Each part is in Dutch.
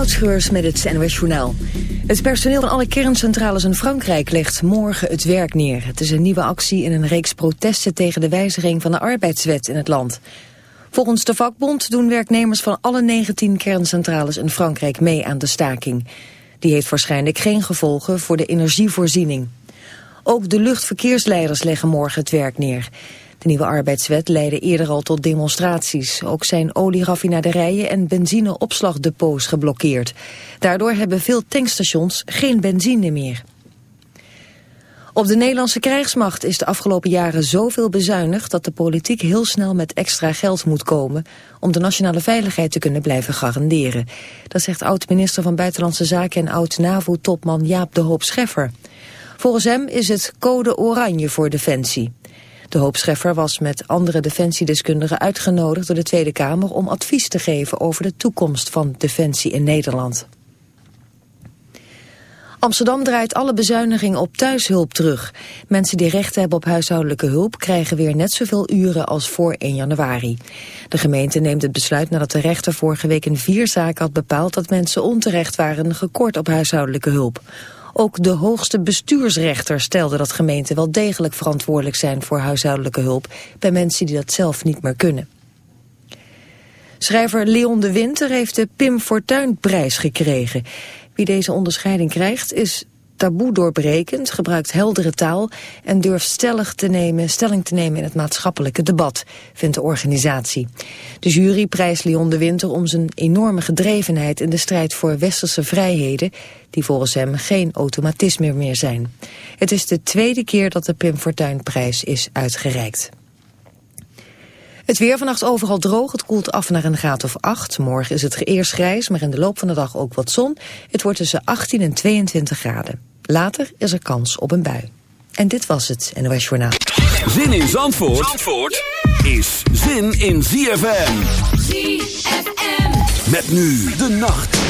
Moutschreurs met het NOS Journaal. Het personeel van alle kerncentrales in Frankrijk legt morgen het werk neer. Het is een nieuwe actie in een reeks protesten tegen de wijziging van de arbeidswet in het land. Volgens de vakbond doen werknemers van alle 19 kerncentrales in Frankrijk mee aan de staking. Die heeft waarschijnlijk geen gevolgen voor de energievoorziening. Ook de luchtverkeersleiders leggen morgen het werk neer. De nieuwe arbeidswet leidde eerder al tot demonstraties. Ook zijn olieraffinaderijen en benzineopslagdepots geblokkeerd. Daardoor hebben veel tankstations geen benzine meer. Op de Nederlandse krijgsmacht is de afgelopen jaren zoveel bezuinigd dat de politiek heel snel met extra geld moet komen om de nationale veiligheid te kunnen blijven garanderen. Dat zegt oud-minister van Buitenlandse Zaken en oud-NAVO-topman Jaap de Hoop Scheffer. Volgens hem is het code oranje voor defensie. De hoopscheffer was met andere defensiedeskundigen uitgenodigd door de Tweede Kamer om advies te geven over de toekomst van defensie in Nederland. Amsterdam draait alle bezuinigingen op thuishulp terug. Mensen die recht hebben op huishoudelijke hulp krijgen weer net zoveel uren als voor 1 januari. De gemeente neemt het besluit nadat de rechter vorige week in vier zaken had bepaald dat mensen onterecht waren gekort op huishoudelijke hulp. Ook de hoogste bestuursrechter stelde dat gemeenten wel degelijk verantwoordelijk zijn voor huishoudelijke hulp bij mensen die dat zelf niet meer kunnen. Schrijver Leon de Winter heeft de Pim Fortuyn-prijs gekregen. Wie deze onderscheiding krijgt is taboe doorbrekend, gebruikt heldere taal en durft stellig te nemen, stelling te nemen in het maatschappelijke debat, vindt de organisatie. De jury prijst Leon de Winter om zijn enorme gedrevenheid in de strijd voor westerse vrijheden, die volgens hem geen automatisme meer zijn. Het is de tweede keer dat de Pim Fortuyn prijs is uitgereikt. Het weer vannacht overal droog, het koelt af naar een graad of 8. Morgen is het eerst grijs, maar in de loop van de dag ook wat zon. Het wordt tussen 18 en 22 graden. Later is er kans op een bui. En dit was het NOS Journaal. Zin in Zandvoort, Zandvoort is zin in ZFM. ZFM. Met nu de nacht.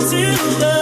to love.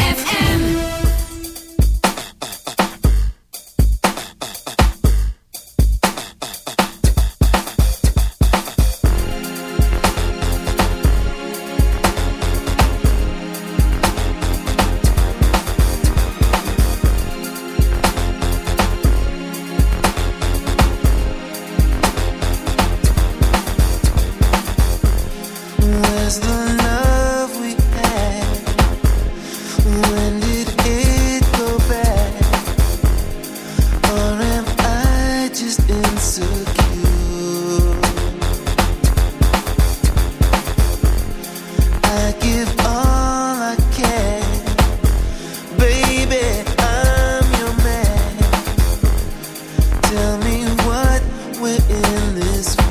this.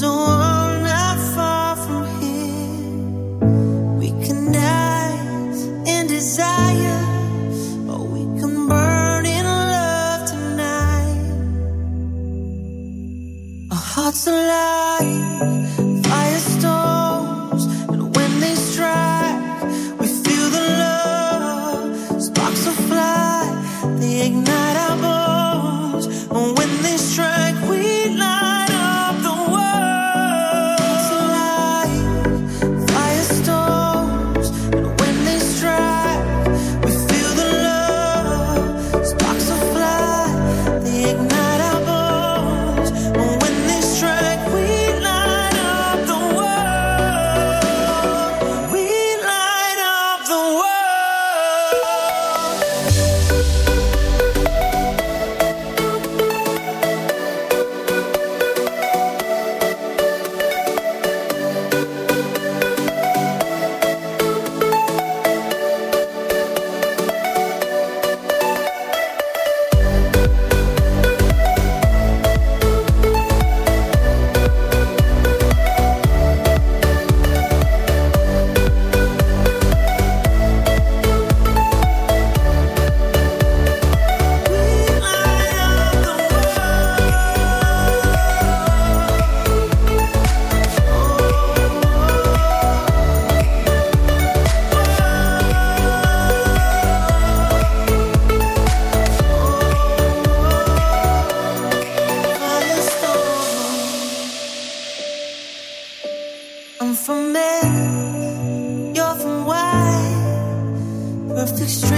So. Street.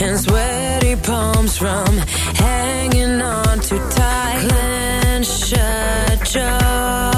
and sweaty palms from hanging on too tight. Clench shut jaw.